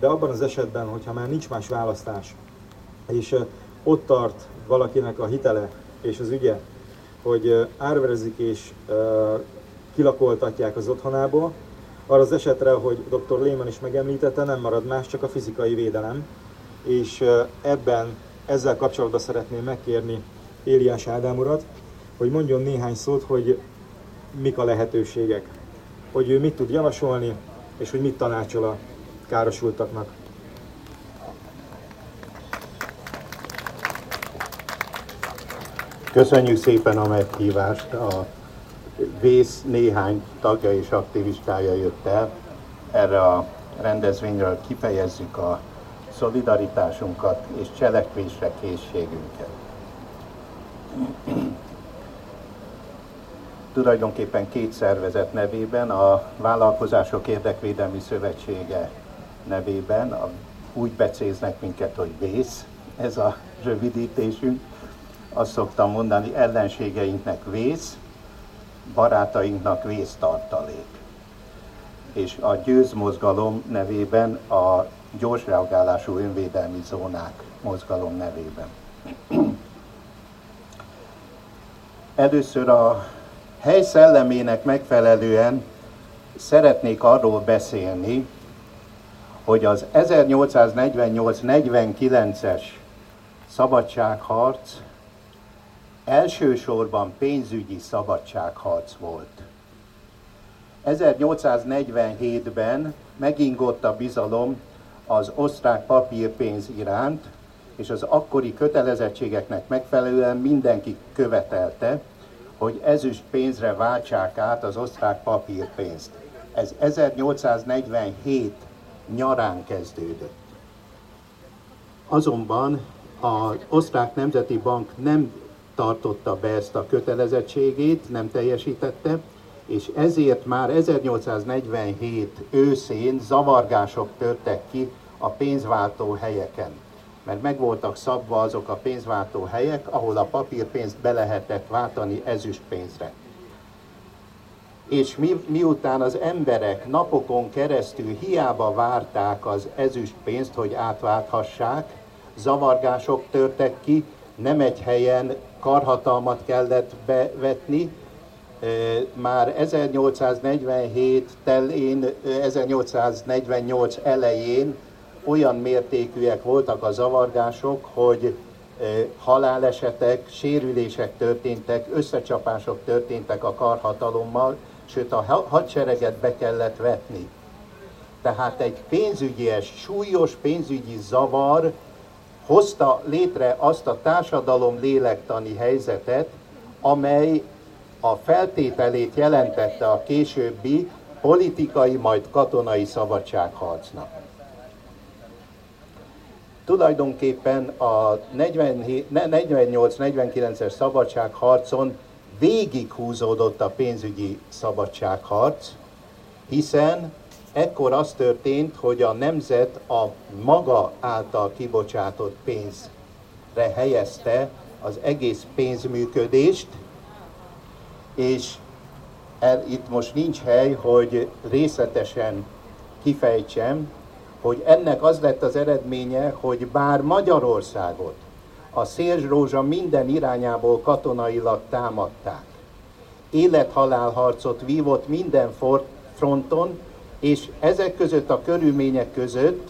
de abban az esetben, hogyha már nincs más választás, és ott tart valakinek a hitele és az ügye, hogy árverezik és kilakoltatják az otthonából, arra az esetre, hogy dr. Lehman is megemlítette, nem marad más, csak a fizikai védelem, és ebben ezzel kapcsolatban szeretném megkérni Éliás Ádám urat, hogy mondjon néhány szót, hogy mik a lehetőségek, hogy ő mit tud javasolni, és hogy mit tanácsol a károsultaknak. Köszönjük szépen a meghívást. A Vész néhány tagja és aktivistája jött el erre a rendezvényről, kifejezzük a szolidaritásunkat és cselekvésre készségünket. Tulajdonképpen két szervezet nevében, a Vállalkozások Érdekvédelmi Szövetsége nevében, a, úgy becéznek minket, hogy vész, ez a rövidítésünk. Azt szoktam mondani, ellenségeinknek vész, barátainknak vésztartalék. És a győzmozgalom nevében a gyors reagálású önvédelmi zónák mozgalom nevében. Először a hely szellemének megfelelően szeretnék arról beszélni, hogy az 1848-49-es szabadságharc elsősorban pénzügyi szabadságharc volt. 1847-ben megingott a bizalom az osztrák papírpénz iránt, és az akkori kötelezettségeknek megfelelően mindenki követelte, hogy ezüst pénzre váltsák át az osztrák papírpénzt. Ez 1847 nyarán kezdődött. Azonban az osztrák nemzeti bank nem tartotta be ezt a kötelezettségét, nem teljesítette, és ezért már 1847 őszén zavargások törtek ki a pénzváltó helyeken. Mert meg voltak szabva azok a pénzváltó helyek, ahol a papírpénzt be lehetett váltani ezüstpénzre. És mi, miután az emberek napokon keresztül hiába várták az ezüstpénzt, hogy átválthassák, zavargások törtek ki, nem egy helyen karhatalmat kellett bevetni, már 1847 telén, 1848 elején olyan mértékűek voltak a zavargások, hogy halálesetek, sérülések történtek, összecsapások történtek a karhatalommal, sőt a hadsereget be kellett vetni. Tehát egy pénzügyes, súlyos pénzügyi zavar hozta létre azt a társadalom lélektani helyzetet, amely a feltételét jelentette a későbbi politikai, majd katonai szabadságharcnak. Tulajdonképpen a 48-49-es szabadságharcon végighúzódott a pénzügyi szabadságharc, hiszen ekkor az történt, hogy a nemzet a maga által kibocsátott pénzre helyezte az egész pénzműködést, és el, itt most nincs hely, hogy részletesen kifejtsem, hogy ennek az lett az eredménye, hogy bár Magyarországot a Szélzsrózsa minden irányából katonailag támadták, élethalálharcot vívott minden fronton, és ezek között a körülmények között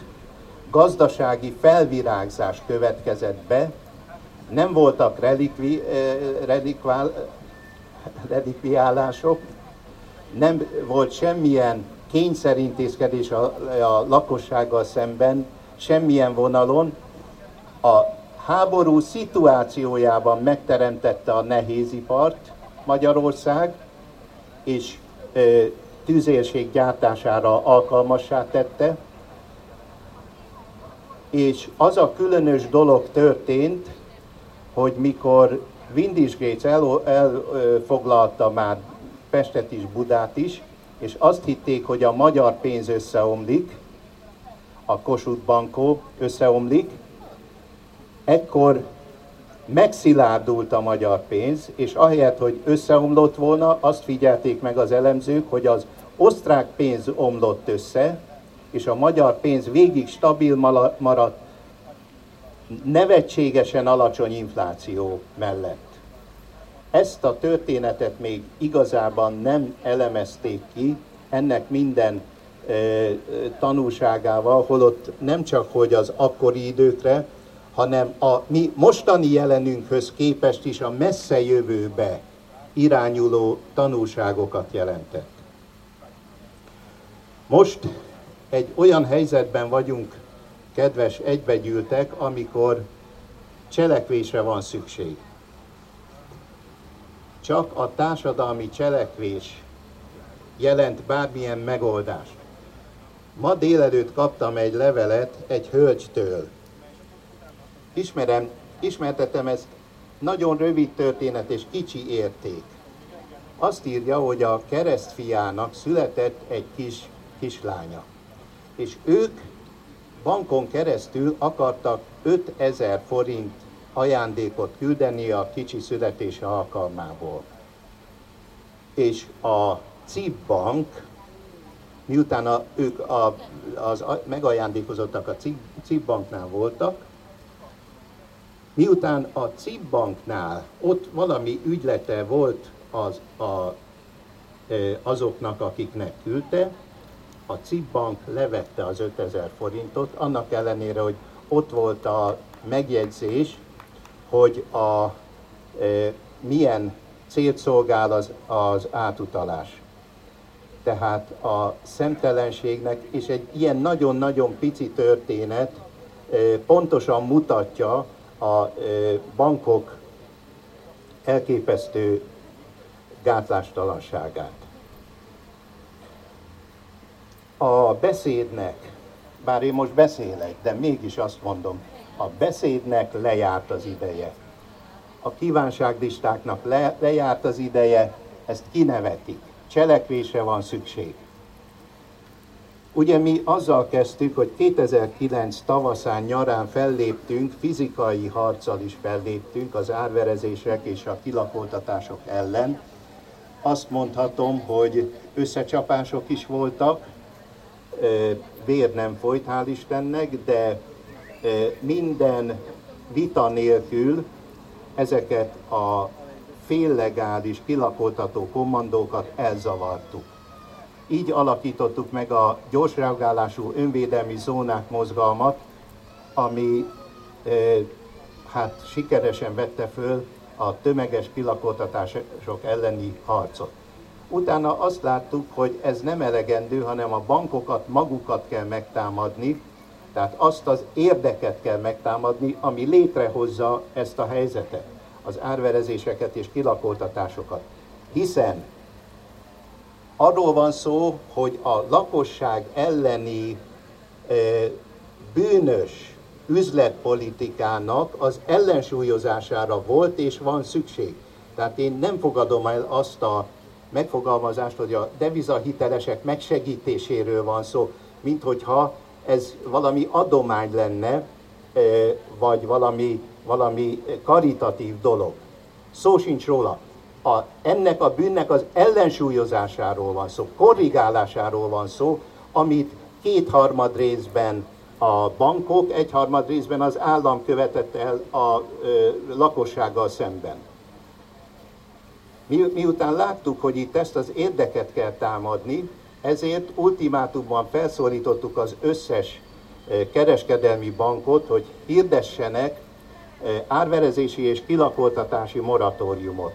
gazdasági felvirágzás következett be, nem voltak relikvi, eh, relikvál, relikviálások, nem volt semmilyen kényszerintézkedés a, a lakossággal szemben, semmilyen vonalon. A háború szituációjában megteremtette a nehézipart Magyarország, és ö, tűzérség gyártására alkalmassá tette, és az a különös dolog történt, hogy mikor Windisgate elfoglalta el, már Pestet is, Budát is, és azt hitték, hogy a magyar pénz összeomlik, a Kossuth Bankó összeomlik, ekkor megszilárdult a magyar pénz, és ahelyett, hogy összeomlott volna, azt figyelték meg az elemzők, hogy az osztrák pénz omlott össze, és a magyar pénz végig stabil maradt, nevetségesen alacsony infláció mellett. Ezt a történetet még igazában nem elemezték ki, ennek minden e, tanúságával, holott nem csak hogy az akkori időkre, hanem a mi mostani jelenünkhöz képest is a messze jövőbe irányuló tanulságokat jelentett. Most egy olyan helyzetben vagyunk, kedves egybegyűltek, amikor cselekvésre van szükség. Csak a társadalmi cselekvés jelent bármilyen megoldást. Ma délelőtt kaptam egy levelet egy hölgytől. Ismerem, ismertetem ezt nagyon rövid történet és kicsi érték. Azt írja, hogy a keresztfiának született egy kis kislánya. És ők bankon keresztül akartak 5000 forint ajándékot küldeni a kicsi születése alkalmából. És a CIP bank, miután a, ők a, az, megajándékozottak a CIP banknál voltak, miután a CIP banknál ott valami ügylete volt az, a, azoknak, akiknek küldte, a CIP bank levette az 5000 forintot, annak ellenére, hogy ott volt a megjegyzés, hogy a, e, milyen célt szolgál az, az átutalás. Tehát a szemtelenségnek, és egy ilyen nagyon-nagyon pici történet e, pontosan mutatja a bankok elképesztő gátlástalanságát. A beszédnek, bár én most beszélek, de mégis azt mondom, a beszédnek lejárt az ideje. A kívánságlistáknak le, lejárt az ideje, ezt kinevetik. Cselekvése van szükség. Ugye mi azzal kezdtük, hogy 2009 tavaszán, nyarán felléptünk, fizikai harccal is felléptünk az árverezések és a kilakoltatások ellen. Azt mondhatom, hogy összecsapások is voltak, vér nem folyt, hál' Istennek, de minden vita nélkül ezeket a féllegális kilakoltató kommandókat elzavartuk. Így alakítottuk meg a gyorsreagálású önvédelmi zónák mozgalmat, ami hát sikeresen vette föl a tömeges kilakoltatások elleni harcot. Utána azt láttuk, hogy ez nem elegendő, hanem a bankokat magukat kell megtámadni, tehát azt az érdeket kell megtámadni, ami létrehozza ezt a helyzetet, az árverezéseket és kilakoltatásokat. Hiszen arról van szó, hogy a lakosság elleni bűnös üzletpolitikának az ellensúlyozására volt és van szükség. Tehát én nem fogadom el azt a megfogalmazást, hogy a devizahitelesek megsegítéséről van szó, mint hogyha ez valami adomány lenne, vagy valami, valami karitatív dolog. Szó sincs róla. A, ennek a bűnnek az ellensúlyozásáról van szó, korrigálásáról van szó, amit kétharmad részben a bankok, egyharmad részben az állam követett el a ö, lakossággal szemben. Mi, miután láttuk, hogy itt ezt az érdeket kell támadni, ezért ultimátumban felszólítottuk az összes kereskedelmi bankot, hogy hirdessenek árverezési és kilakoltatási moratóriumot.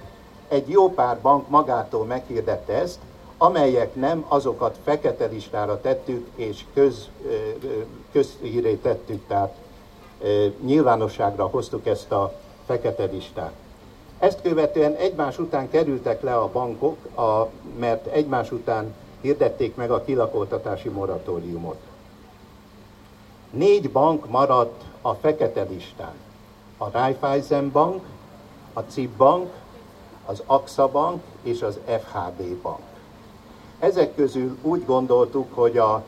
Egy jó pár bank magától meghirdette ezt, amelyek nem, azokat fekete listára tettük és köz, közhíré tettük, tehát nyilvánosságra hoztuk ezt a fekete listát. Ezt követően egymás után kerültek le a bankok, a, mert egymás után hirdették meg a kilakoltatási moratóriumot. Négy bank maradt a fekete listán. A Raiffeisen Bank, a CIP Bank, az AXA Bank és az FHB Bank. Ezek közül úgy gondoltuk, hogy a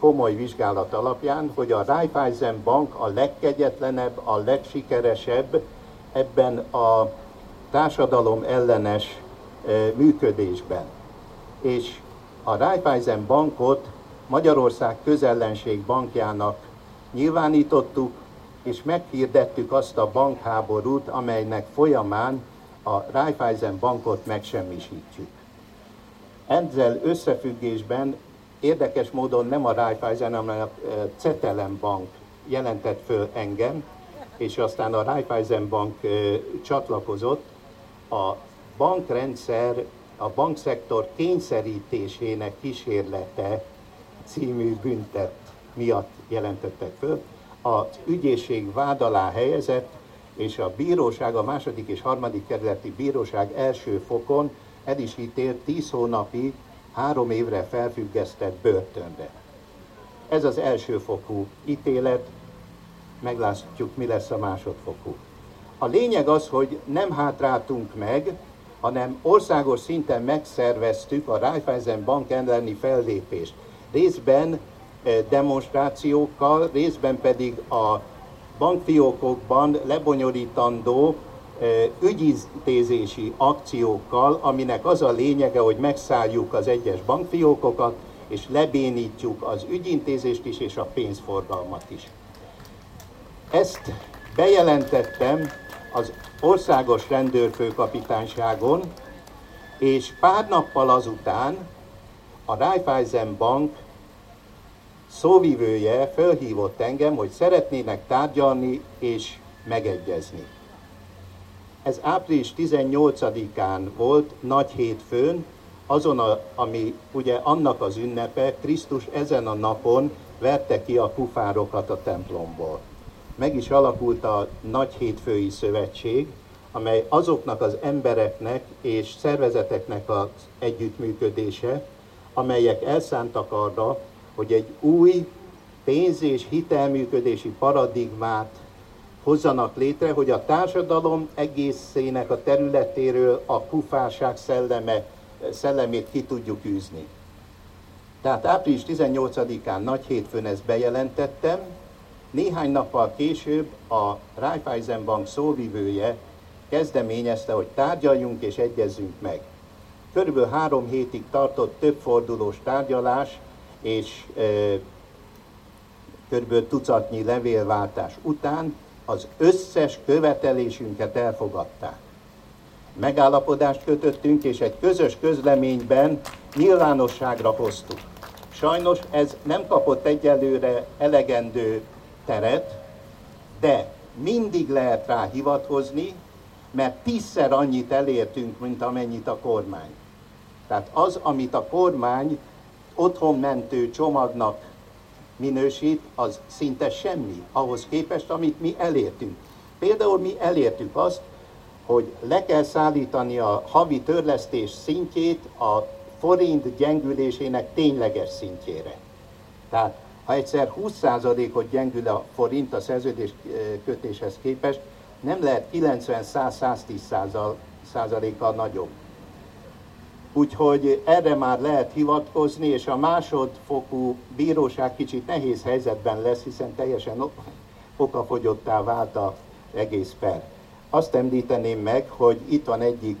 komoly vizsgálat alapján, hogy a Raiffeisen Bank a legkegyetlenebb, a legsikeresebb ebben a társadalom ellenes működésben. És a Raiffeisen bankot Magyarország közellenség bankjának nyilvánítottuk, és meghirdettük azt a bankháborút, amelynek folyamán a Raiffeisen bankot megsemmisítjük. Ezzel összefüggésben érdekes módon nem a Raiffeisen, hanem a Cetelem bank jelentett föl engem, és aztán a Raiffeisen bank csatlakozott. A bankrendszer, a bankszektor kényszerítésének kísérlete című büntet miatt jelentettek föl. Az ügyészség vád alá helyezett, és a bíróság, a második és harmadik kerületi bíróság első fokon el is ítélt 10 hónapi, három évre felfüggesztett börtönbe. Ez az első fokú ítélet, meglátjuk, mi lesz a másodfokú. A lényeg az, hogy nem hátráltunk meg, hanem országos szinten megszerveztük a Raiffeisen Bank elleni fellépést. Részben eh, demonstrációkkal, részben pedig a bankfiókokban lebonyolítandó ügyintézési akciókkal, aminek az a lényege, hogy megszálljuk az egyes bankfiókokat, és lebénítjuk az ügyintézést is, és a pénzforgalmat is. Ezt bejelentettem az országos rendőrfőkapitányságon, és pár nappal azután a Raiffeisen Bank szóvivője felhívott engem, hogy szeretnének tárgyalni és megegyezni. Ez április 18-án volt, nagy hétfőn, azon, a, ami ugye annak az ünnepe, Krisztus ezen a napon verte ki a kufárokat a templomból meg is alakult a Nagy Hétfői Szövetség, amely azoknak az embereknek és szervezeteknek az együttműködése, amelyek elszántak arra, hogy egy új pénz- és hitelműködési paradigmát hozzanak létre, hogy a társadalom egészének a területéről a kufárság szelleme, szellemét ki tudjuk űzni. Tehát április 18-án nagy hétfőn ezt bejelentettem, néhány nappal később a Raiffeisen Bank szóvivője kezdeményezte, hogy tárgyaljunk és egyezzünk meg. Körülbelül három hétig tartott több fordulós tárgyalás, és körülbelül tucatnyi levélváltás után az összes követelésünket elfogadták. Megállapodást kötöttünk, és egy közös közleményben nyilvánosságra hoztuk. Sajnos ez nem kapott egyelőre elegendő teret, de mindig lehet rá hivatkozni, mert tízszer annyit elértünk, mint amennyit a kormány. Tehát az, amit a kormány otthonmentő csomagnak minősít, az szinte semmi ahhoz képest, amit mi elértünk. Például mi elértük azt, hogy le kell szállítani a havi törlesztés szintjét a forint gyengülésének tényleges szintjére. Tehát ha egyszer 20%-ot gyengül a forint a szerződés kötéshez képest, nem lehet 90-100-110%-kal nagyobb. Úgyhogy erre már lehet hivatkozni, és a másodfokú bíróság kicsit nehéz helyzetben lesz, hiszen teljesen okafogyottá vált az egész per. Azt említeném meg, hogy itt van egyik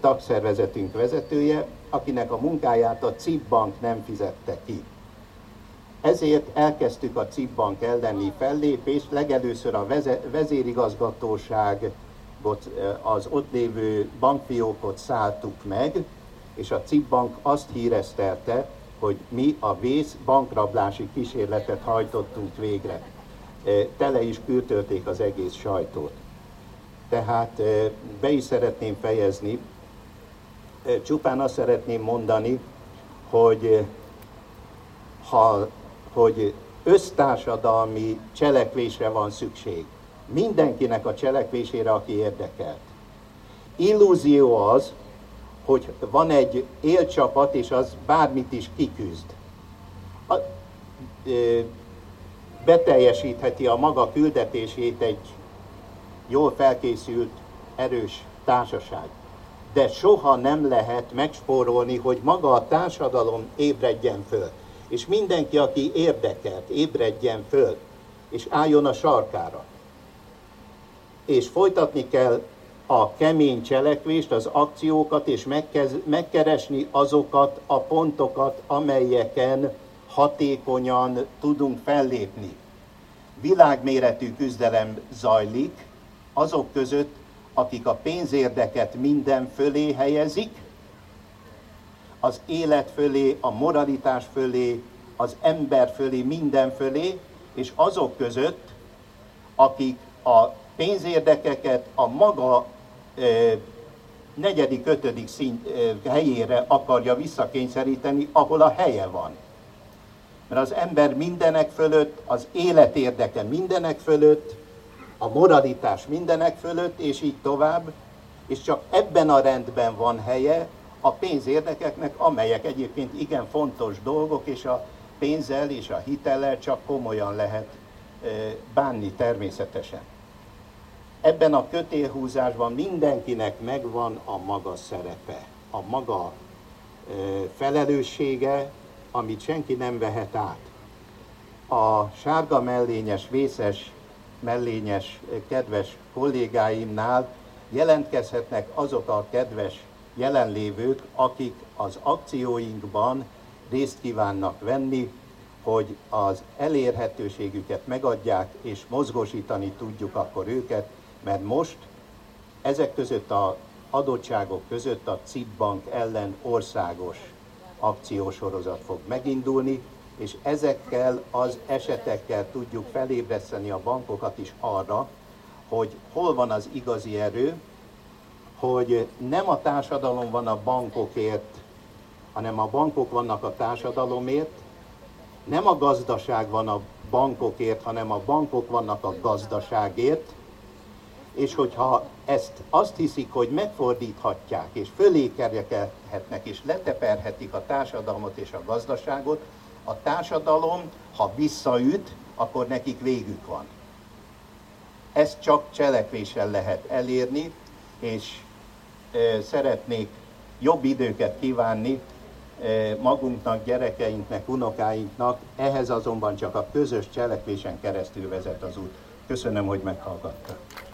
tagszervezetünk vezetője, akinek a munkáját a CIP bank nem fizette ki. Ezért elkezdtük a CIP bank elleni fellépést, legelőször a vezérigazgatóságot, az ott lévő bankfiókot szálltuk meg, és a CIP bank azt híreztelte, hogy mi a vész bankrablási kísérletet hajtottunk végre. Tele is küldtölték az egész sajtót. Tehát be is szeretném fejezni, csupán azt szeretném mondani, hogy ha hogy össztársadalmi cselekvésre van szükség. Mindenkinek a cselekvésére, aki érdekelt. Illúzió az, hogy van egy élcsapat, és az bármit is kiküzd. A, ö, beteljesítheti a maga küldetését egy jól felkészült, erős társaság. De soha nem lehet megspórolni, hogy maga a társadalom ébredjen föl és mindenki, aki érdekelt, ébredjen föl, és álljon a sarkára. És folytatni kell a kemény cselekvést, az akciókat, és megkeresni azokat a pontokat, amelyeken hatékonyan tudunk fellépni. Világméretű küzdelem zajlik azok között, akik a pénzérdeket minden fölé helyezik, az élet fölé, a moralitás fölé, az ember fölé, minden fölé, és azok között, akik a pénzérdekeket a maga negyedik, ötödik szint helyére akarja visszakényszeríteni, ahol a helye van. Mert az ember mindenek fölött, az élet érdeke mindenek fölött, a moralitás mindenek fölött, és így tovább, és csak ebben a rendben van helye a pénzérdekeknek, amelyek egyébként igen fontos dolgok, és a pénzzel és a hitellel csak komolyan lehet bánni természetesen. Ebben a kötélhúzásban mindenkinek megvan a maga szerepe, a maga felelőssége, amit senki nem vehet át. A sárga mellényes, vészes mellényes kedves kollégáimnál jelentkezhetnek azok a kedves jelenlévők, akik az akcióinkban részt kívánnak venni, hogy az elérhetőségüket megadják, és mozgosítani tudjuk akkor őket, mert most ezek között a adottságok között a CIP Bank ellen országos akciósorozat fog megindulni, és ezekkel az esetekkel tudjuk felébreszteni a bankokat is arra, hogy hol van az igazi erő, hogy nem a társadalom van a bankokért, hanem a bankok vannak a társadalomért, nem a gazdaság van a bankokért, hanem a bankok vannak a gazdaságért, és hogyha ezt azt hiszik, hogy megfordíthatják, és fölé kerjekelhetnek, és leteperhetik a társadalmat és a gazdaságot, a társadalom, ha visszaüt, akkor nekik végük van. Ezt csak cselekvéssel lehet elérni, és e, szeretnék jobb időket kívánni e, magunknak, gyerekeinknek, unokáinknak, ehhez azonban csak a közös cselekvésen keresztül vezet az út. Köszönöm, hogy meghallgattak.